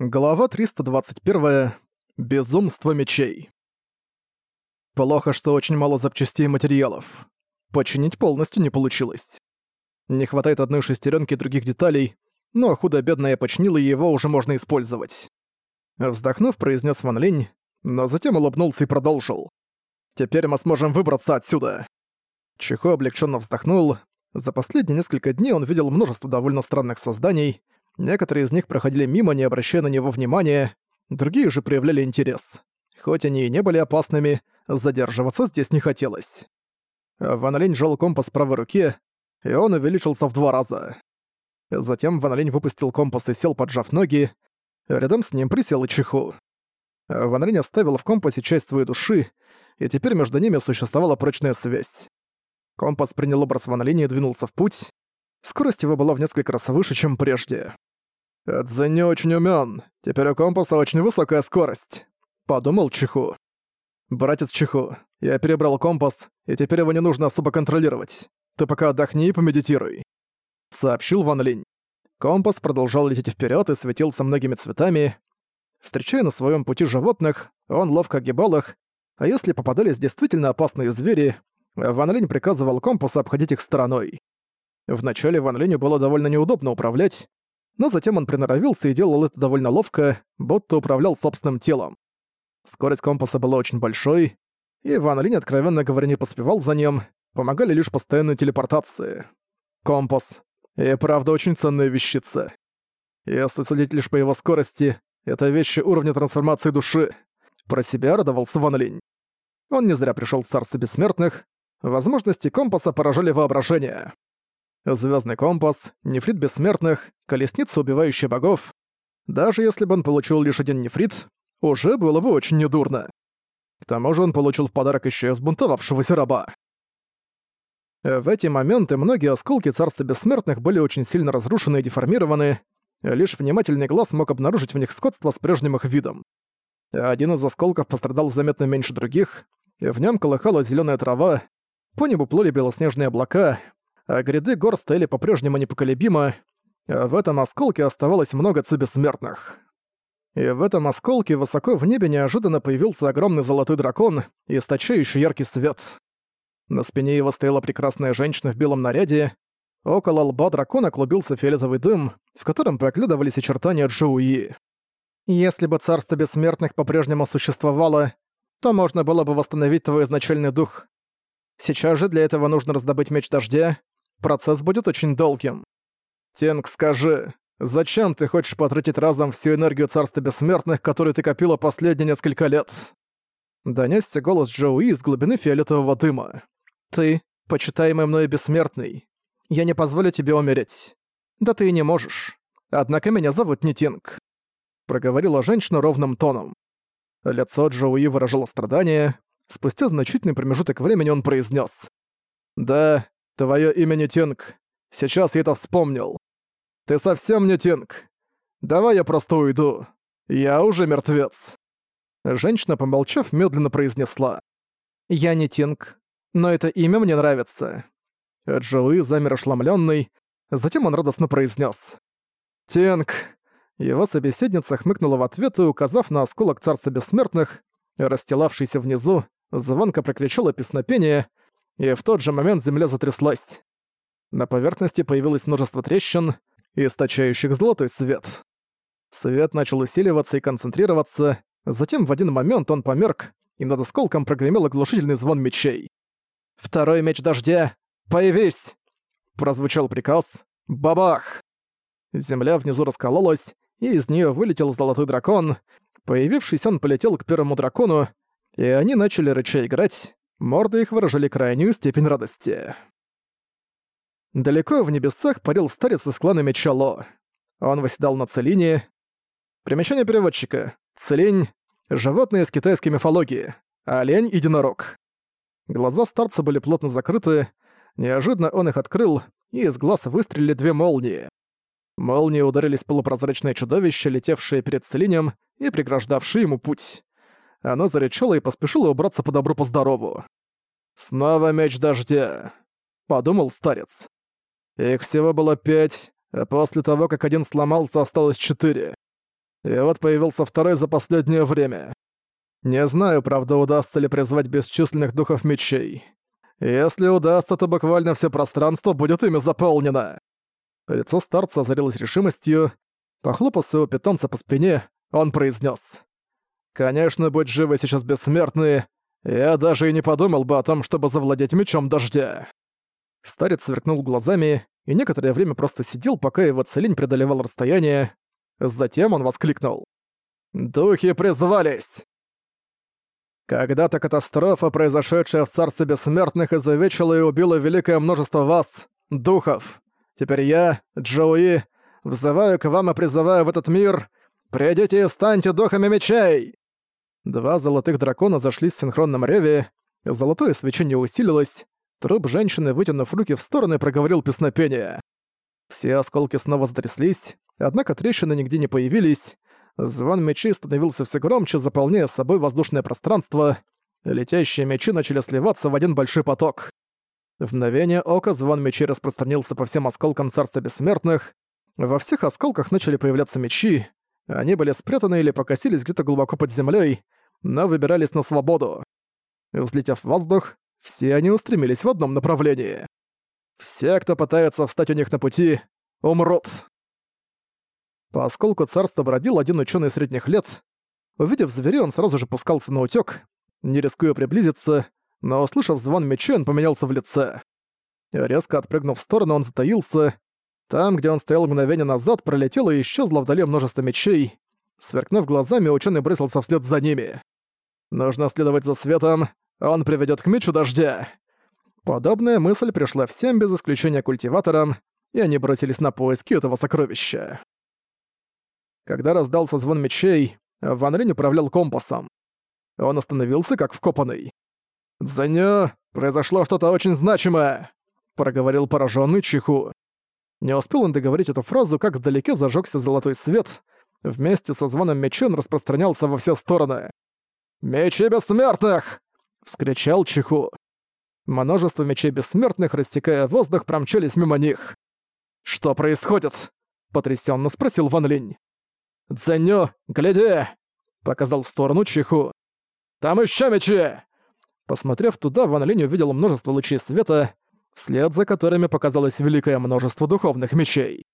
Глава 321. Безумство мечей. Плохо, что очень мало запчастей и материалов. Починить полностью не получилось. Не хватает одной шестеренки и других деталей, но худо-бедно я починил, и его уже можно использовать. Вздохнув, произнес Ван Линь, но затем улыбнулся и продолжил. «Теперь мы сможем выбраться отсюда». Чихо облегченно вздохнул. За последние несколько дней он видел множество довольно странных созданий, Некоторые из них проходили мимо, не обращая на него внимания, другие же проявляли интерес. Хоть они и не были опасными, задерживаться здесь не хотелось. Ван Линь жал компас правой руке, и он увеличился в два раза. Затем Ван выпустил компас и сел, поджав ноги. Рядом с ним присел и Чиху. Ван оставил в компасе часть своей души, и теперь между ними существовала прочная связь. Компас принял образ Ван и двинулся в путь. Скорость его была в несколько раз выше, чем прежде. «Эдзе не очень умён. Теперь у компаса очень высокая скорость», — подумал Чиху. «Братец Чиху, я перебрал компас, и теперь его не нужно особо контролировать. Ты пока отдохни и помедитируй», — сообщил Ван Линь. Компас продолжал лететь вперед и светился многими цветами. Встречая на своем пути животных, он ловко огибал их, а если попадались действительно опасные звери, Ван Линь приказывал компасу обходить их стороной. Вначале Ван Линю было довольно неудобно управлять, но затем он приноровился и делал это довольно ловко, будто управлял собственным телом. Скорость компаса была очень большой, и Ван Линь, откровенно говоря, не поспевал за ним, помогали лишь постоянные телепортации. Компас. И правда очень ценная вещица. Если судить лишь по его скорости, это вещи уровня трансформации души. Про себя радовался Ван Линь. Он не зря пришел в Царство Бессмертных, возможности компаса поражали воображение. Звездный компас, нефрит бессмертных, колесница, убивающая богов. Даже если бы он получил лишь один нефрит, уже было бы очень недурно. К тому же он получил в подарок еще и сбунтовавшегося раба. В эти моменты многие осколки Царства Бессмертных были очень сильно разрушены и деформированы, лишь внимательный глаз мог обнаружить в них сходство с прежним их видом. Один из осколков пострадал заметно меньше других, в нем колыхалась зеленая трава, по небу плыли белоснежные облака, а гряды гор стояли по-прежнему непоколебимо, а в этом осколке оставалось много бессмертных. И в этом осколке высоко в небе неожиданно появился огромный золотой дракон, источающий яркий свет. На спине его стояла прекрасная женщина в белом наряде, около лба дракона клубился фиолетовый дым, в котором проглядывались очертания Джоуи. Если бы царство бессмертных по-прежнему существовало, то можно было бы восстановить твой изначальный дух. Сейчас же для этого нужно раздобыть меч дождя, Процесс будет очень долгим. Тенг, скажи, зачем ты хочешь потратить разом всю энергию Царства Бессмертных, которую ты копила последние несколько лет?» Донесся голос Джоуи из глубины фиолетового дыма. «Ты, почитаемый мною бессмертный, я не позволю тебе умереть. Да ты и не можешь. Однако меня зовут не Тинг», — проговорила женщина ровным тоном. Лицо Джоуи выражало страдание. Спустя значительный промежуток времени он произнес: «Да, Твое имя не Тинг. Сейчас я это вспомнил. Ты совсем не Тинг. Давай я просто уйду. Я уже мертвец. Женщина, помолчав, медленно произнесла. Я не Тинг, но это имя мне нравится. Джоуи замер ошеломлённый, затем он радостно произнес: «Тинг!» Его собеседница хмыкнула в ответ и, указав на осколок Царства Бессмертных, расстилавшийся внизу, звонко прокричала песнопение, и в тот же момент земля затряслась. На поверхности появилось множество трещин, источающих золотой свет. Свет начал усиливаться и концентрироваться, затем в один момент он померк, и над осколком прогремел оглушительный звон мечей. «Второй меч дождя! Появись!» Прозвучал приказ «Бабах!». Земля внизу раскололась, и из нее вылетел золотой дракон. Появившись, он полетел к первому дракону, и они начали рыча играть. Морды их выражали крайнюю степень радости. Далеко в небесах парил старец из клана Мечало. Он восседал на Целине. Примечание переводчика. Целень — животное из китайской мифологии. Олень — единорог. Глаза старца были плотно закрыты. Неожиданно он их открыл, и из глаз выстрелили две молнии. Молнии ударились в полупрозрачное чудовище, летевшее перед Целинем и преграждавшее ему путь. Она зарычала и поспешила убраться по добру по здорову. «Снова меч дождя», — подумал старец. Их всего было пять, а после того, как один сломался, осталось четыре. И вот появился второй за последнее время. Не знаю, правда, удастся ли призвать бесчисленных духов мечей. Если удастся, то буквально все пространство будет ими заполнено. Лицо старца озарилось решимостью. Похлопав своего питомца по спине, он произнес: «Конечно, будь живы сейчас бессмертные, я даже и не подумал бы о том, чтобы завладеть мечом дождя». Старец сверкнул глазами и некоторое время просто сидел, пока его целень преодолевал расстояние. Затем он воскликнул. «Духи призвались!» Когда-то катастрофа, произошедшая в Царстве Бессмертных, изувечила и убила великое множество вас, духов. Теперь я, Джоуи, взываю к вам и призываю в этот мир «Придите и станьте духами мечей!» Два золотых дракона зашлись в синхронном реве, золотое свечение усилилось, труп женщины, вытянув руки в стороны, проговорил песнопение. Все осколки снова затряслись, однако трещины нигде не появились, Звон мечей становился все громче, заполняя собой воздушное пространство. Летящие мечи начали сливаться в один большой поток. В мгновение ока звон мечей распространился по всем осколкам Царства Бессмертных. Во всех осколках начали появляться мечи. Они были спрятаны или покосились где-то глубоко под землей, но выбирались на свободу. Взлетев в воздух, все они устремились в одном направлении. Все, кто пытается встать у них на пути, умрут. По осколку царства бродил один ученый средних лет. Увидев зверей, он сразу же пускался на утёк, не рискуя приблизиться, но, услышав звон меча, он поменялся в лице. Резко отпрыгнув в сторону, он затаился. Там, где он стоял мгновение назад, пролетело и исчезло вдали множество мечей. Сверкнув глазами, ученый бросился вслед за ними. «Нужно следовать за светом, он приведёт к мечу дождя». Подобная мысль пришла всем без исключения культиваторам, и они бросились на поиски этого сокровища. Когда раздался звон мечей, Ван Линь управлял компасом. Он остановился как вкопанный. «Дзэнё, произошло что-то очень значимое!» — проговорил пораженный Чиху. Не успел он договорить эту фразу, как вдалеке зажегся золотой свет. Вместе со звоном меча он распространялся во все стороны. «Мечи бессмертных!» — вскричал Чиху. Множество мечей бессмертных, растекая воздух, промчались мимо них. «Что происходит?» — потрясенно спросил Ван Линь. «Дзэню, гляди!» — показал в сторону Чиху. «Там ещё мечи!» Посмотрев туда, Ван Линь увидел множество лучей света, вслед за которыми показалось великое множество духовных мечей.